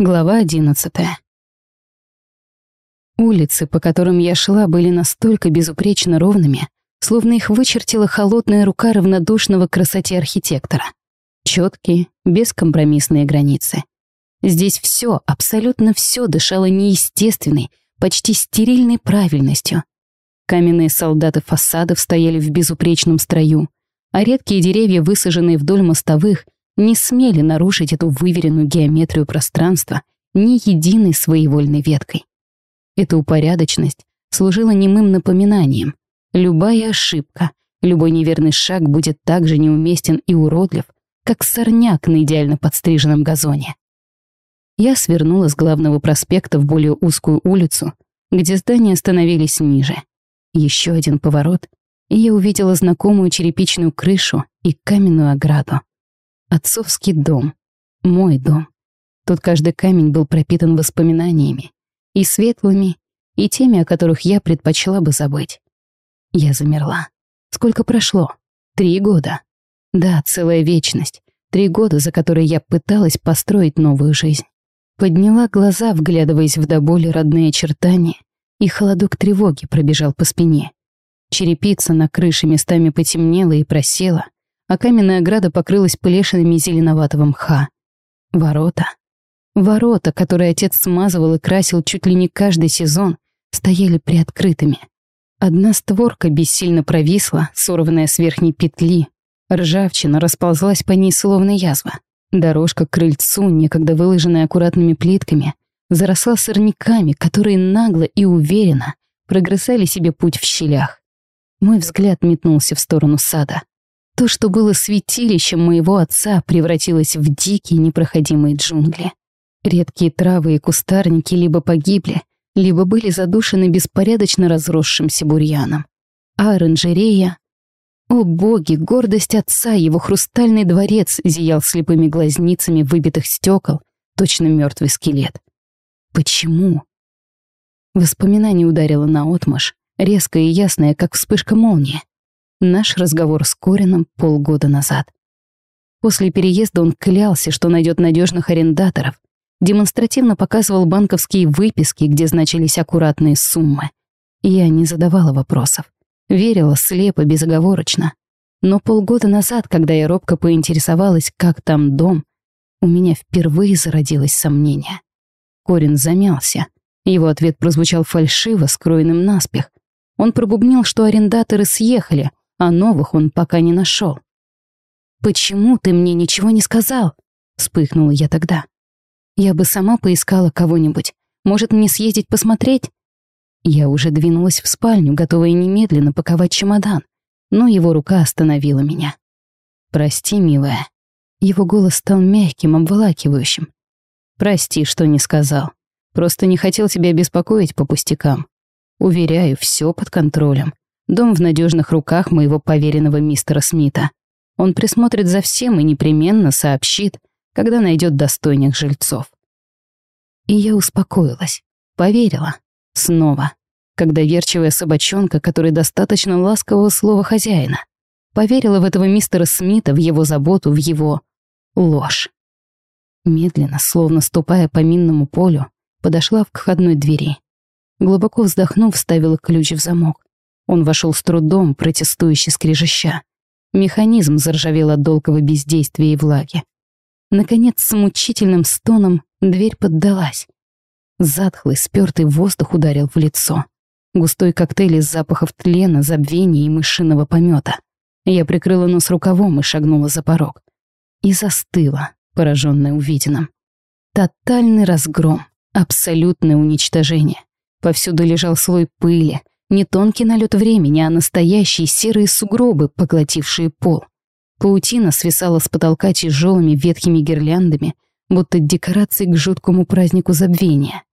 Глава одиннадцатая. Улицы, по которым я шла, были настолько безупречно ровными, словно их вычертила холодная рука равнодушного красоте архитектора. Четкие, бескомпромиссные границы. Здесь все, абсолютно все дышало неестественной, почти стерильной правильностью. Каменные солдаты фасадов стояли в безупречном строю, а редкие деревья, высаженные вдоль мостовых, не смели нарушить эту выверенную геометрию пространства ни единой своевольной веткой. Эта упорядоченность служила немым напоминанием. Любая ошибка, любой неверный шаг будет так же неуместен и уродлив, как сорняк на идеально подстриженном газоне. Я свернула с главного проспекта в более узкую улицу, где здания становились ниже. Еще один поворот, и я увидела знакомую черепичную крышу и каменную ограду. Отцовский дом. Мой дом. Тут каждый камень был пропитан воспоминаниями. И светлыми, и теми, о которых я предпочла бы забыть. Я замерла. Сколько прошло? Три года. Да, целая вечность. Три года, за которые я пыталась построить новую жизнь. Подняла глаза, вглядываясь в до боли родные очертания, и холодок тревоги пробежал по спине. Черепица на крыше местами потемнела и просела, а каменная ограда покрылась плешинами зеленоватого мха. Ворота. Ворота, которые отец смазывал и красил чуть ли не каждый сезон, стояли приоткрытыми. Одна створка бессильно провисла, сорванная с верхней петли. Ржавчина расползлась по ней словно язва. Дорожка к крыльцу, некогда выложенная аккуратными плитками, заросла сорняками, которые нагло и уверенно прогрызали себе путь в щелях. Мой взгляд метнулся в сторону сада. То, что было святилищем моего отца, превратилось в дикие непроходимые джунгли. Редкие травы и кустарники либо погибли, либо были задушены беспорядочно разросшимся бурьяном. А оранжерея... О боги, гордость отца, его хрустальный дворец зиял слепыми глазницами выбитых стекол, точно мертвый скелет. Почему? Воспоминание ударило наотмашь, резко и ясное, как вспышка молнии. Наш разговор с Корином полгода назад. После переезда он клялся, что найдет надежных арендаторов, демонстративно показывал банковские выписки, где значились аккуратные суммы. Я не задавала вопросов, верила слепо, безоговорочно. Но полгода назад, когда я робко поинтересовалась, как там дом, у меня впервые зародилось сомнение. Корин замялся. Его ответ прозвучал фальшиво, скроенным наспех. Он пробубнил, что арендаторы съехали, а новых он пока не нашел. «Почему ты мне ничего не сказал?» — вспыхнула я тогда. «Я бы сама поискала кого-нибудь. Может, мне съездить посмотреть?» Я уже двинулась в спальню, готовая немедленно паковать чемодан, но его рука остановила меня. «Прости, милая». Его голос стал мягким, обволакивающим. «Прости, что не сказал. Просто не хотел тебя беспокоить по пустякам. Уверяю, все под контролем. Дом в надежных руках моего поверенного мистера Смита. Он присмотрит за всем и непременно сообщит, когда найдет достойных жильцов. И я успокоилась, поверила. Снова. Когда верчивая собачонка, которой достаточно ласкового слова хозяина, поверила в этого мистера Смита, в его заботу, в его ложь. Медленно, словно ступая по минному полю, подошла к входной двери. Глубоко вздохнув, вставила ключ в замок. Он вошел с трудом, протестующе скрежеща. Механизм заржавел от долгого бездействия и влаги. Наконец, с мучительным стоном дверь поддалась. Затхлый, спёртый воздух ударил в лицо. Густой коктейль из запахов тлена, забвения и мышиного помета. Я прикрыла нос рукавом и шагнула за порог. И застыла, пораженная увиденным. Тотальный разгром, абсолютное уничтожение. Повсюду лежал слой пыли, не тонкий налет времени, а настоящие серые сугробы, поглотившие пол. Паутина свисала с потолка тяжелыми ветхими гирляндами, будто декорации к жуткому празднику забвения.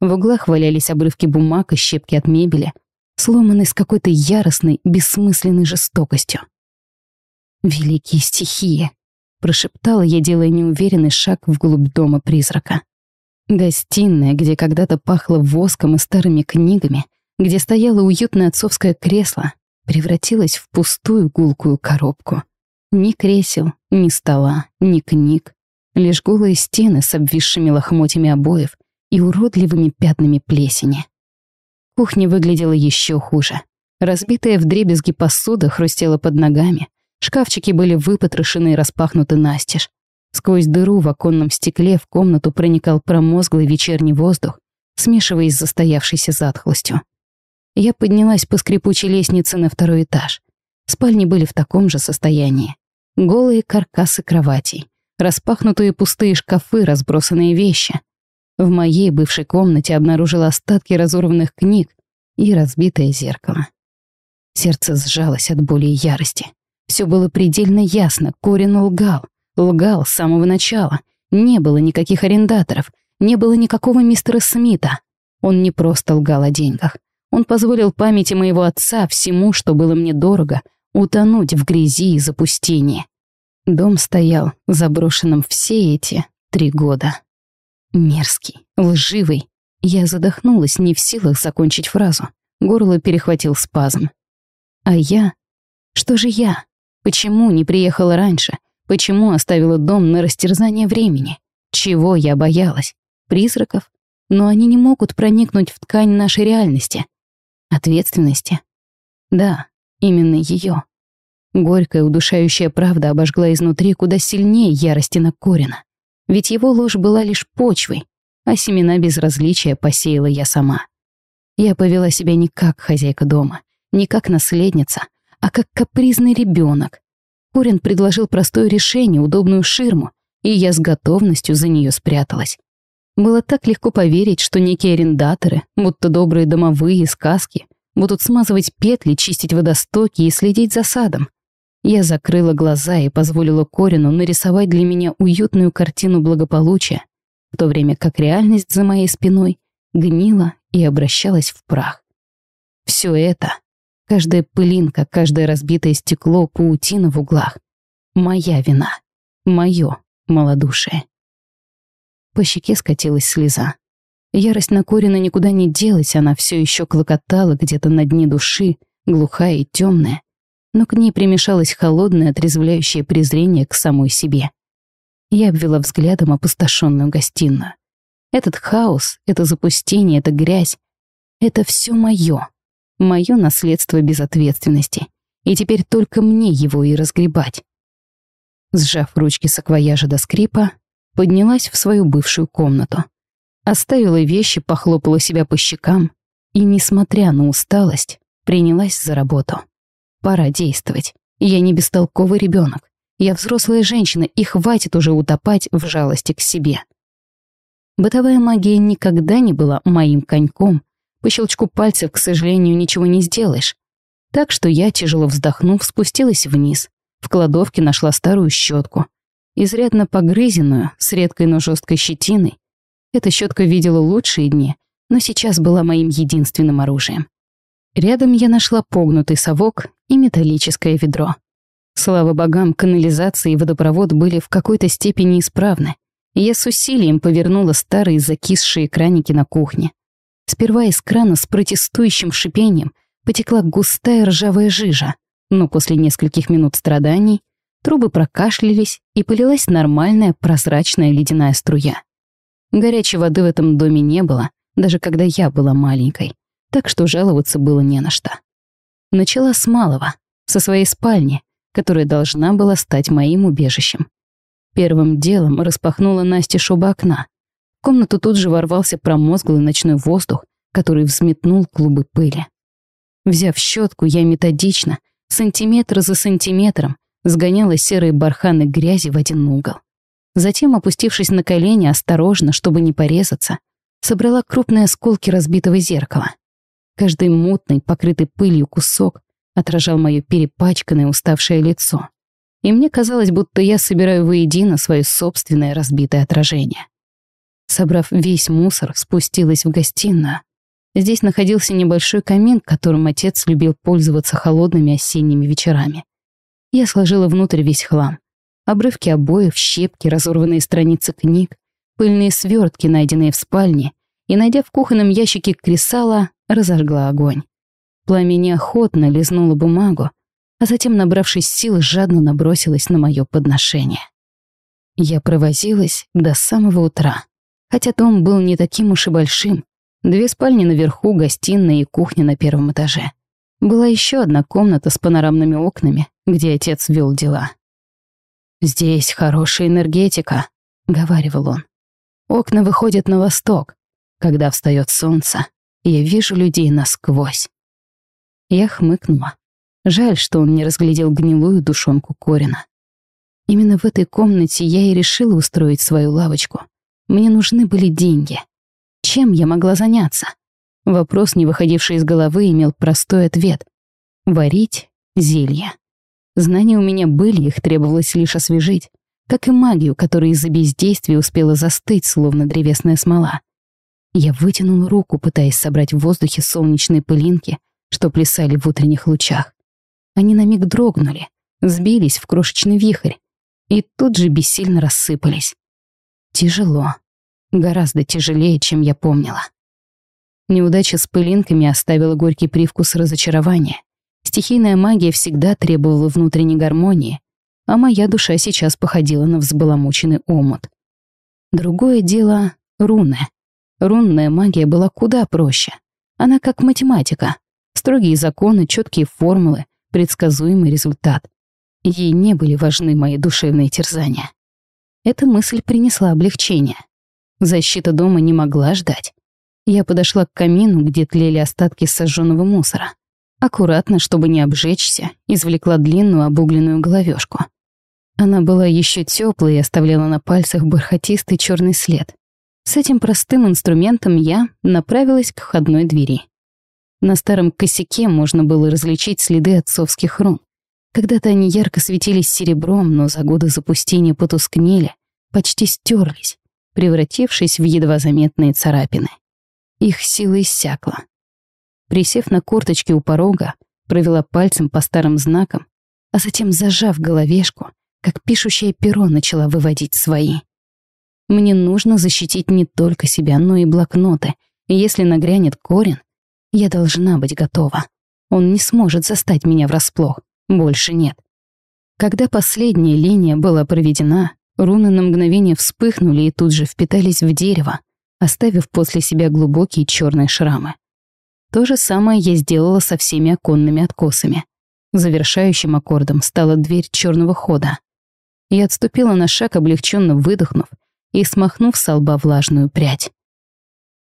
В углах валялись обрывки бумаг и щепки от мебели, сломанные с какой-то яростной, бессмысленной жестокостью. «Великие стихии!» — прошептала я, делая неуверенный шаг вглубь дома призрака. Гостиная, где когда-то пахло воском и старыми книгами, где стояло уютное отцовское кресло, превратилась в пустую гулкую коробку. Ни кресел, ни стола, ни книг, Лишь голые стены с обвисшими лохмотьями обоев и уродливыми пятнами плесени. Кухня выглядела еще хуже. Разбитая вдребезги посуда хрустела под ногами, шкафчики были выпотрошены и распахнуты настежь. Сквозь дыру в оконном стекле в комнату проникал промозглый вечерний воздух, смешиваясь с застоявшейся затхлостью. Я поднялась по скрипучей лестнице на второй этаж. Спальни были в таком же состоянии. Голые каркасы кроватей, распахнутые пустые шкафы, разбросанные вещи. В моей бывшей комнате обнаружила остатки разорванных книг и разбитое зеркало. Сердце сжалось от боли и ярости. Все было предельно ясно, Корин лгал. Лгал с самого начала. Не было никаких арендаторов, не было никакого мистера Смита. Он не просто лгал о деньгах. Он позволил памяти моего отца всему, что было мне дорого, утонуть в грязи и запустении. Дом стоял заброшенным все эти три года. Мерзкий, лживый. Я задохнулась, не в силах закончить фразу. Горло перехватил спазм. А я? Что же я? Почему не приехала раньше? Почему оставила дом на растерзание времени? Чего я боялась? Призраков? Но они не могут проникнуть в ткань нашей реальности. Ответственности? Да, именно ее. Горькая, удушающая правда обожгла изнутри куда сильнее ярости на Корина. Ведь его ложь была лишь почвой, а семена безразличия посеяла я сама. Я повела себя не как хозяйка дома, не как наследница, а как капризный ребенок. Корин предложил простое решение, удобную ширму, и я с готовностью за нее спряталась. Было так легко поверить, что некие арендаторы, будто добрые домовые сказки, будут смазывать петли, чистить водостоки и следить за садом. Я закрыла глаза и позволила Корину нарисовать для меня уютную картину благополучия, в то время как реальность за моей спиной гнила и обращалась в прах. Все это, каждая пылинка, каждое разбитое стекло, паутина в углах — моя вина, мое малодушие. По щеке скатилась слеза. Ярость на Корина никуда не делась, она все еще клокотала где-то на дне души, глухая и темная, но к ней примешалось холодное, отрезвляющее презрение к самой себе. Я обвела взглядом опустошенную гостиную. Этот хаос, это запустение, эта грязь — это все мое, мое наследство безответственности, и теперь только мне его и разгребать. Сжав ручки саквояжа до скрипа, поднялась в свою бывшую комнату. Оставила вещи, похлопала себя по щекам и, несмотря на усталость, принялась за работу. Пора действовать. Я не бестолковый ребенок. Я взрослая женщина, и хватит уже утопать в жалости к себе. Бытовая магия никогда не была моим коньком. По щелчку пальцев, к сожалению, ничего не сделаешь. Так что я, тяжело вздохнув, спустилась вниз. В кладовке нашла старую щетку. Изрядно погрызенную, с редкой, но жесткой щетиной. Эта щетка видела лучшие дни, но сейчас была моим единственным оружием. Рядом я нашла погнутый совок и металлическое ведро. Слава богам, канализация и водопровод были в какой-то степени исправны, и я с усилием повернула старые закисшие краники на кухне. Сперва из крана с протестующим шипением потекла густая ржавая жижа, но после нескольких минут страданий трубы прокашлялись и полилась нормальная прозрачная ледяная струя. Горячей воды в этом доме не было, даже когда я была маленькой так что жаловаться было не на что. Начала с малого, со своей спальни, которая должна была стать моим убежищем. Первым делом распахнула Насте шуба окна. В комнату тут же ворвался промозглый ночной воздух, который взметнул клубы пыли. Взяв щетку, я методично, сантиметр за сантиметром, сгоняла серые барханы грязи в один угол. Затем, опустившись на колени, осторожно, чтобы не порезаться, собрала крупные осколки разбитого зеркала. Каждый мутный, покрытый пылью кусок отражал мое перепачканное, уставшее лицо. И мне казалось, будто я собираю воедино свое собственное разбитое отражение. Собрав весь мусор, спустилась в гостиную. Здесь находился небольшой камин, которым отец любил пользоваться холодными осенними вечерами. Я сложила внутрь весь хлам. Обрывки обоев, щепки, разорванные страницы книг, пыльные свертки, найденные в спальне, и, найдя в кухонном ящике кресала, разожгла огонь. Пламя неохотно лизнуло бумагу, а затем, набравшись сил, жадно набросилась на мое подношение. Я провозилась до самого утра, хотя дом был не таким уж и большим. Две спальни наверху, гостиная и кухня на первом этаже. Была еще одна комната с панорамными окнами, где отец вел дела. «Здесь хорошая энергетика», — говаривал он. «Окна выходят на восток. Когда встает солнце, я вижу людей насквозь». Я хмыкнула. Жаль, что он не разглядел гнилую душонку Корина. Именно в этой комнате я и решила устроить свою лавочку. Мне нужны были деньги. Чем я могла заняться? Вопрос, не выходивший из головы, имел простой ответ. Варить зелья. Знания у меня были, их требовалось лишь освежить. Как и магию, которая из-за бездействия успела застыть, словно древесная смола. Я вытянула руку, пытаясь собрать в воздухе солнечные пылинки, что плясали в утренних лучах. Они на миг дрогнули, сбились в крошечный вихрь и тут же бессильно рассыпались. Тяжело. Гораздо тяжелее, чем я помнила. Неудача с пылинками оставила горький привкус разочарования. Стихийная магия всегда требовала внутренней гармонии, а моя душа сейчас походила на взбаламученный омут. Другое дело — руны. Рунная магия была куда проще. Она как математика. Строгие законы, четкие формулы, предсказуемый результат. Ей не были важны мои душевные терзания. Эта мысль принесла облегчение. Защита дома не могла ждать. Я подошла к камину, где тлели остатки сожженного мусора. Аккуратно, чтобы не обжечься, извлекла длинную обугленную головешку. Она была еще теплой и оставляла на пальцах бархатистый черный след. С этим простым инструментом я направилась к входной двери. На старом косяке можно было различить следы отцовских рун. Когда-то они ярко светились серебром, но за годы запустения потускнели, почти стерлись, превратившись в едва заметные царапины. Их сила иссякла. Присев на корточки у порога, провела пальцем по старым знакам, а затем, зажав головешку, как пишущее перо начала выводить свои. Мне нужно защитить не только себя, но и блокноты, если нагрянет корень, я должна быть готова. Он не сможет застать меня врасплох. Больше нет. Когда последняя линия была проведена, руны на мгновение вспыхнули и тут же впитались в дерево, оставив после себя глубокие черные шрамы. То же самое я сделала со всеми оконными откосами. Завершающим аккордом стала дверь черного хода. Я отступила на шаг, облегченно выдохнув и смахнув с лба влажную прядь.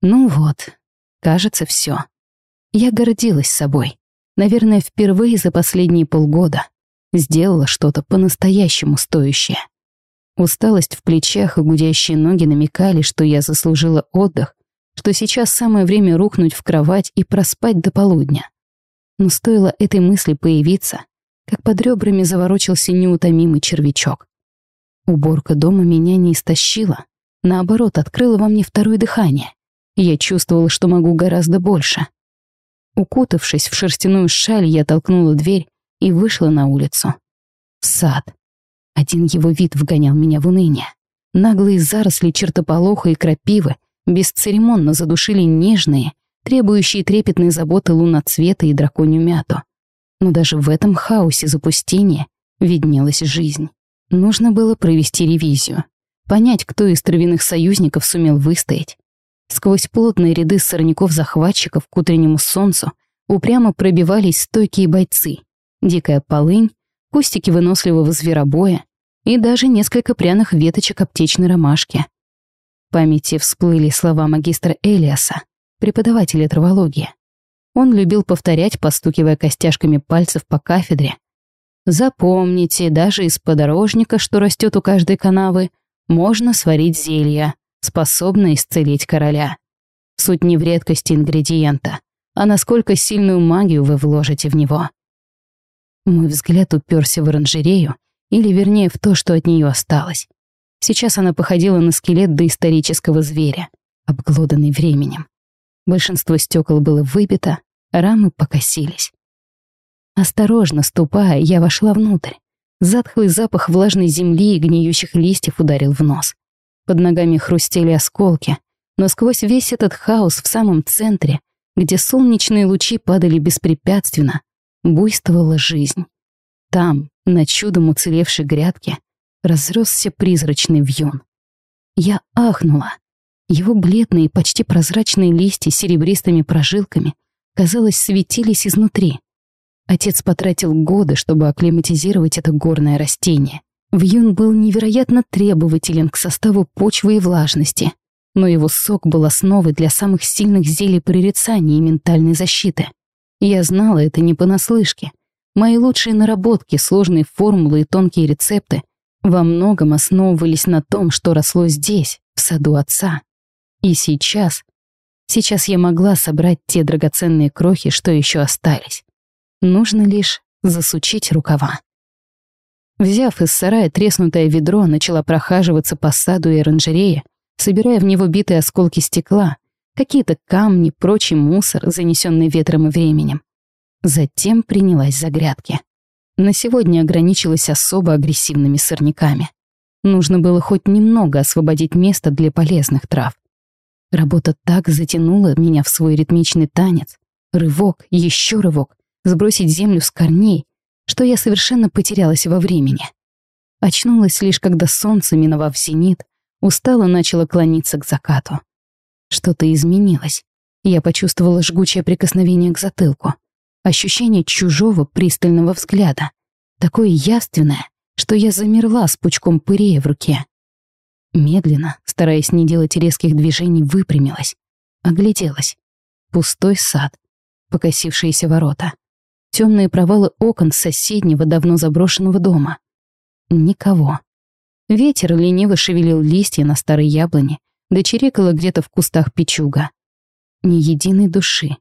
Ну вот, кажется, все. Я гордилась собой. Наверное, впервые за последние полгода сделала что-то по-настоящему стоящее. Усталость в плечах и гудящие ноги намекали, что я заслужила отдых, что сейчас самое время рухнуть в кровать и проспать до полудня. Но стоило этой мысли появиться, как под ребрами заворочился неутомимый червячок. Уборка дома меня не истощила, наоборот, открыла во мне второе дыхание. Я чувствовала, что могу гораздо больше. Укутавшись в шерстяную шаль, я толкнула дверь и вышла на улицу. В сад. Один его вид вгонял меня в уныние. Наглые заросли чертополоха и крапивы бесцеремонно задушили нежные, требующие трепетной заботы луноцвета и драконью мяту. Но даже в этом хаосе запустения виднелась жизнь. Нужно было провести ревизию, понять, кто из травяных союзников сумел выстоять, Сквозь плотные ряды сорняков-захватчиков к утреннему солнцу упрямо пробивались стойкие бойцы. Дикая полынь, кустики выносливого зверобоя и даже несколько пряных веточек аптечной ромашки. В памяти всплыли слова магистра Элиаса, преподавателя травологии. Он любил повторять, постукивая костяшками пальцев по кафедре. «Запомните, даже из подорожника, что растет у каждой канавы, можно сварить зелья, способна исцелить короля. Суть не в редкости ингредиента, а насколько сильную магию вы вложите в него. Мой взгляд уперся в оранжерею, или вернее в то, что от нее осталось. Сейчас она походила на скелет доисторического зверя, обглоданный временем. Большинство стекол было выбито, рамы покосились. Осторожно ступая, я вошла внутрь. Затхлый запах влажной земли и гниющих листьев ударил в нос. Под ногами хрустели осколки, но сквозь весь этот хаос в самом центре, где солнечные лучи падали беспрепятственно, буйствовала жизнь. Там, на чудом уцелевшей грядке, разросся призрачный вьюн. Я ахнула. Его бледные, почти прозрачные листья с серебристыми прожилками, казалось, светились изнутри. Отец потратил годы, чтобы акклиматизировать это горное растение. Вьюн был невероятно требователен к составу почвы и влажности, но его сок был основой для самых сильных зелий прорицания и ментальной защиты. Я знала это не понаслышке. Мои лучшие наработки, сложные формулы и тонкие рецепты во многом основывались на том, что росло здесь, в саду отца. И сейчас, сейчас я могла собрать те драгоценные крохи, что еще остались. Нужно лишь засучить рукава. Взяв из сарая треснутое ведро, начала прохаживаться по саду и оранжерее, собирая в него битые осколки стекла, какие-то камни, прочий мусор, занесенный ветром и временем. Затем принялась за грядки. На сегодня ограничилась особо агрессивными сорняками. Нужно было хоть немного освободить место для полезных трав. Работа так затянула меня в свой ритмичный танец. Рывок, еще рывок, сбросить землю с корней, что я совершенно потерялась во времени. Очнулась лишь, когда солнце, миновав зенит, устало начало клониться к закату. Что-то изменилось. Я почувствовала жгучее прикосновение к затылку. Ощущение чужого пристального взгляда. Такое явственное, что я замерла с пучком пырея в руке. Медленно, стараясь не делать резких движений, выпрямилась. Огляделась. Пустой сад. Покосившиеся ворота темные провалы окон соседнего давно заброшенного дома. Никого. Ветер лениво шевелил листья на старой яблоне, да чирикала где-то в кустах печуга. Ни единой души.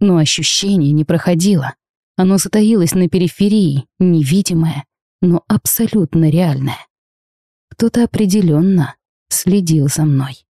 Но ощущение не проходило. Оно затаилось на периферии, невидимое, но абсолютно реальное. Кто-то определенно следил за мной.